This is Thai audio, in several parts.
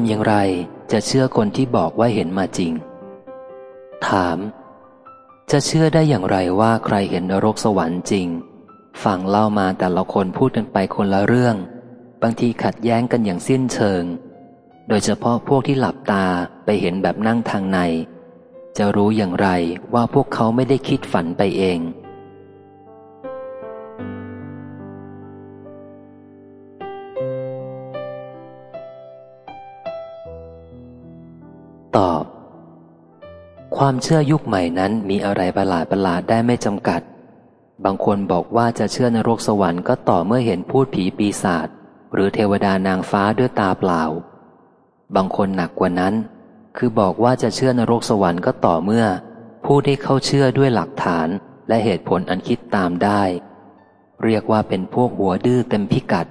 ำอย่างไรจะเชื่อคนที่บอกว่าเห็นมาจริง ถาม จะเชื่อได้อย่างไรว่าใครเห็นนรกสวรรค์จริง ฟังเล่ามาแต่ละคนพูดกันไปคนละเรื่อง บางทีขัดแย้งกันอย่างสิ้นเชิง โดยเฉพาะพวกที่หลับตาไปเห็นแบบนั่งทางใน จะรู้อย่างไรว่าพวกเขาไม่ได้คิดฝันไปเอง ความเชื่อยุคใหม่นั้นมีอะไรประหลาดประหลาดได้ไม่จำกัด บางคนบอกว่าจะเชื่อนรกสวรรค์ก็ต่อเมื่อเห็นพูดผีปีศาจหรือเทวดานางฟ้าด้วยตาเปล่า บางคนหนักกว่านั้น คือบอกว่าจะเชื่อนรกสวรรค์ก็ต่อเมื่อ ผู้ที่เข้าเชื่อด้วยหลักฐานและเหตุผลอันคิดตามได้ เรียกว่าเป็นพวกหัวดื้อเต็มพิกัด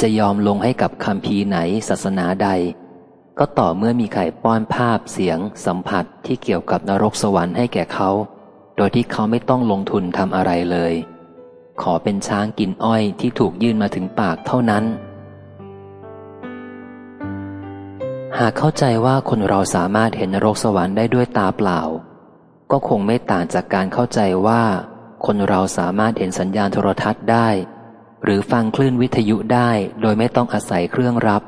จะยอมลงให้กับคำพีไหนศาสนาใด ก็ต่อเมื่อมีใครป้อนภาพเสียง สัมผัสที่เกี่ยวกับนรกสวรรค์ให้แก่เขา โดยที่เขาไม่ต้องลงทุนทำอะไรเลย ขอเป็นช้างกินอ้อยที่ถูกยื่นมาถึงปากเท่านั้น หากเข้าใจว่าคนเราสามารถเห็นนรกสวรรค์ได้ด้วยตาเปล่า ก็คงไม่ต่างจากการเข้าใจว่า คนเราสามารถเห็นสัญญาณโทรทัศน์ได้ หรือฟังคลื่นวิทยุได้โดยไม่ต้องอาศัยเครื่องรับ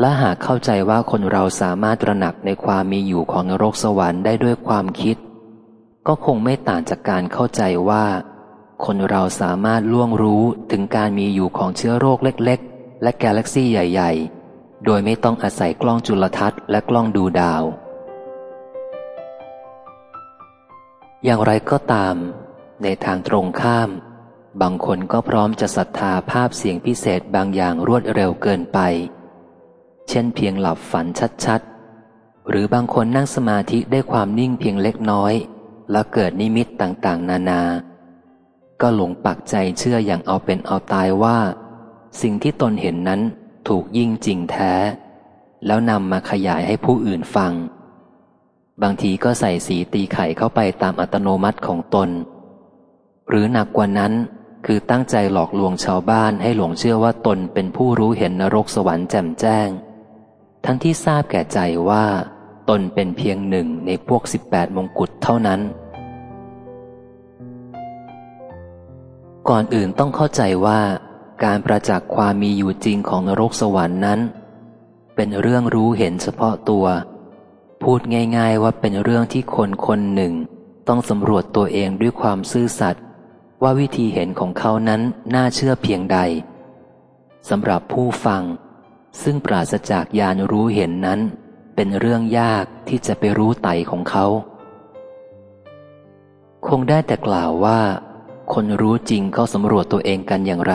และหากเข้าใจว่าคนเราสามารถตระหนักในความมีอยู่ของนรกสวรรค์ได้ด้วยความคิด ก็คงไม่ต่างจากการเข้าใจว่า คนเราสามารถล่วงรู้ถึงการมีอยู่ของเชื้อโรคเล็ก ๆ และกาแล็กซี่ใหญ่ ๆ โดยไม่ต้องอาศัยกล้องจุลทรรศน์และกล้องดูดาว อย่างไรก็ตาม ในทางตรงข้าม บางคนก็พร้อมจะศรัทธาภาพเสียงพิเศษบางอย่างรวดเร็วเกินไป เช่นเพียงหลับฝันชัดๆ หรือบางคนนั่งสมาธิได้ความนิ่งเพียงเล็กน้อย แล้วเกิดนิมิตต่างๆ นานา ก็หลงปักใจเชื่ออย่างเอาเป็นเอาตายว่า สิ่งที่ตนเห็นนั้นถูกยิ่งจริงแท้ แล้วนำมาขยายให้ผู้อื่นฟัง บางทีก็ใส่สีตีไข่เข้าไปตามอัตโนมัติของตน หรือหนักกว่านั้นคือตั้งใจหลอกลวงชาวบ้านให้หลงเชื่อว่าตนเป็นผู้รู้เห็นนรกสวรรค์แจ่มแจ้ง ทั้งที่ทราบแก่ใจว่า ตนเป็นเพียงหนึ่งในพวกสิบแปดมงกุฎเท่านั้น ก่อนอื่นต้องเข้าใจว่า การประจักษ์ความมีอยู่จริงของนรกสวรรค์นั้น เป็นเรื่องรู้เห็นเฉพาะตัว พูดง่าย ๆว่าเป็นเรื่องที่คนคนหนึ่ง ต้องสำรวจตัวเองด้วยความซื่อสัตย์ว่าวิธีเห็นของเขานั้นน่าเชื่อเพียงใดสำหรับผู้ฟัง ซึ่งปราศจากญาณรู้เห็นนั้น เป็นเรื่องยากที่จะไปรู้ไตของเขา คงได้แต่กล่าวว่า คนรู้จริงเขาสำรวจตัวเองกันอย่างไร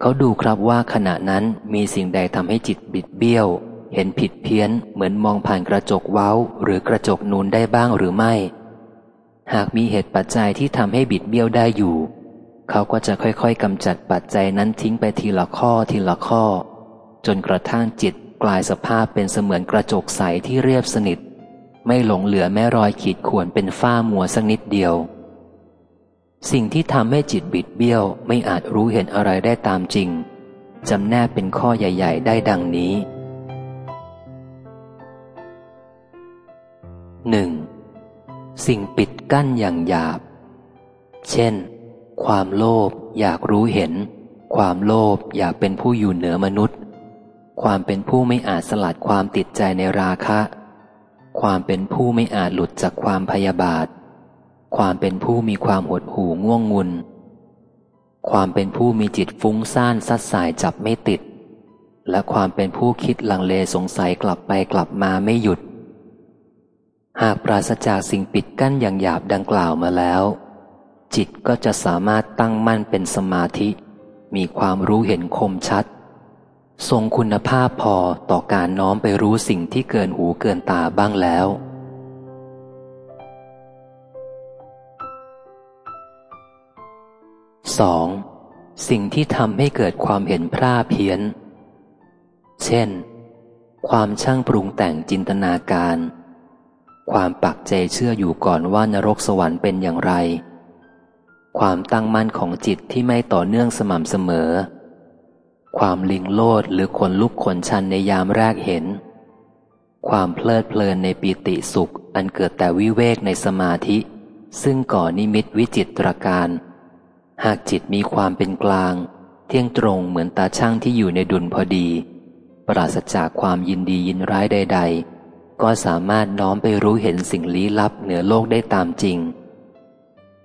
เขาดูครับว่าขณะนั้นมีสิ่งใดทำให้จิตบิดเบี้ยว เห็นผิดเพี้ยน เหมือนมองผ่านกระจกเว้า หรือกระจกนูนได้บ้างหรือไม่ หากมีเหตุปัจจัยที่ทำให้บิดเบี้ยวได้อยู่ เขาก็จะค่อยๆกำจัดปัจจัยนั้นทิ้งไปทีละข้อทีละข้อ จนกระทั่งจิตกลายสภาพเป็นเสมือนกระจกใสที่เรียบสนิท ไม่หลงเหลือแม้รอยขีดข่วนเป็นฝ้ามัวสักนิดเดียว สิ่งที่ทำให้จิตบิดเบี้ยวไม่อาจรู้เห็นอะไรได้ตามจริงจำแนกเป็นข้อใหญ่ ๆ ได้ดังนี้หนึ่งสิ่งปิดกั้นอย่างหยาบ เช่น ความโลภอยากรู้เห็น ความโลภอยากเป็นผู้อยู่เหนือมนุษย์ ความเป็นผู้ไม่อาจสลัดความติดใจในราคะ ความเป็นผู้ไม่อาจหลุดจากความพยาบาท ความเป็นผู้มีความหดหู่ง่วงงุน ความเป็นผู้มีจิตฟุ้งซ่านซัดสายจับไม่ติด และความเป็นผู้คิดลังเลสงสัยกลับไปกลับมาไม่หยุด หากปราศจากสิ่งปิดกั้นอย่างหยาบดังกล่าวมาแล้ว จิตก็จะสามารถตั้งมั่นเป็นสมาธิ มีความรู้เห็นคมชัด ทรงคุณภาพพอต่อการน้อมไปรู้สิ่งที่เกินหูเกินตาบ้างแล้ว 2. สิ่งที่ทำให้เกิดความเห็นพร่าเพี้ยน เช่น ความช่างปรุงแต่งจินตนาการ ความปักใจเชื่ออยู่ก่อนว่านรกสวรรค์เป็นอย่างไร ความตั้งมั่นของจิตที่ไม่ต่อเนื่องสม่ำเสมอ ความลิงโลดหรือขนลุกขนชันในยามแรกเห็น ความเพลิดเพลินในปีติสุข อันเกิดแต่วิเวกในสมาธิ ซึ่งก่อนิมิตวิจิตรการ หากจิตมีความเป็นกลาง เที่ยงตรงเหมือนตาช่างที่อยู่ในดุลพอดี ปราศจากความยินดียินร้ายใด ๆ ก็สามารถน้อมไปรู้เห็นสิ่งลี้ลับเหนือโลกได้ตามจริง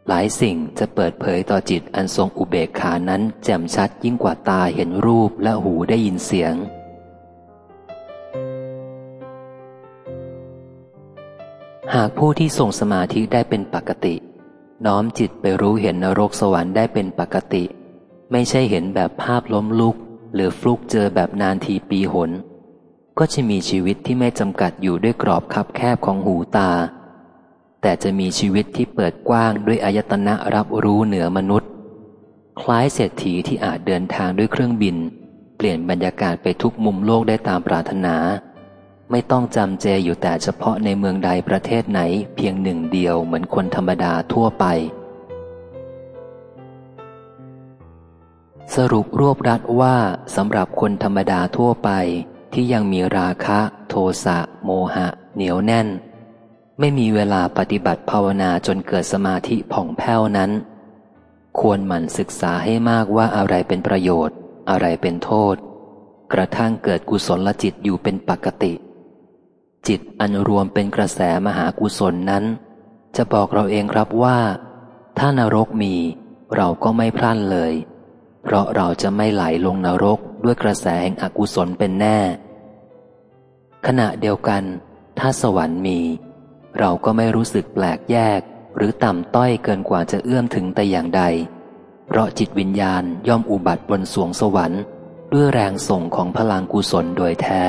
หลายสิ่งจะเปิดเผยต่อจิตอันทรงอุเบกขานั้นแจ่มชัดยิ่งกว่าตาเห็นรูปและหูได้ยินเสียง หากผู้ที่ทรงสมาธิได้เป็นปกติ น้อมจิตไปรู้เห็นนรกสวรรค์ได้เป็นปกติ ไม่ใช่เห็นแบบภาพล้มลุก หรือฟลุกเจอแบบนานทีปีหน ก็จะมีชีวิตที่ไม่จำกัดอยู่ด้วยกรอบคับแคบของหูตา แต่จะมีชีวิตที่เปิดกว้างด้วยอายตนะรับรู้เหนือมนุษย์ คล้ายเศรษฐีที่อาจเดินทางด้วยเครื่องบิน เปลี่ยนบรรยากาศไปทุกมุมโลกได้ตามปรารถนา ไม่ต้องจำเจอยู่แต่เฉพาะในเมืองใดประเทศไหนเพียงหนึ่งเดียวเหมือนคนธรรมดาทั่วไป สรุปรวบรัดว่าสำหรับคนธรรมดาทั่วไปที่ยังมีราคะ โทสะ โมหะ เหนียวแน่น ไม่มีเวลาปฏิบัติภาวนาจนเกิดสมาธิผ่องแผ้วนั้น ควรหมั่นศึกษาให้มากว่าอะไรเป็นประโยชน์ อะไรเป็นโทษ กระทั่งเกิดกุศลจิตอยู่เป็นปกติ จิตอันรวมเป็นกระแสมหากุศลนั้น จะบอกเราเองครับว่า ถ้านรกมีเราก็ไม่พลั้นเลย เพราะเราจะไม่ไหลลงนรกด้วยกระแสแห่งอกุศลเป็นแน่ ขณะเดียวกัน ถ้าสวรรค์มี เราก็ไม่รู้สึกแปลกแยก หรือต่ำต้อยเกินกว่าจะเอื้อมถึงแต่อย่างใด เพราะจิตวิญญาณย่อมอุบัติบนสวงสวรรค์ ด้วยแรงส่งของพลังกุศลโดยแท้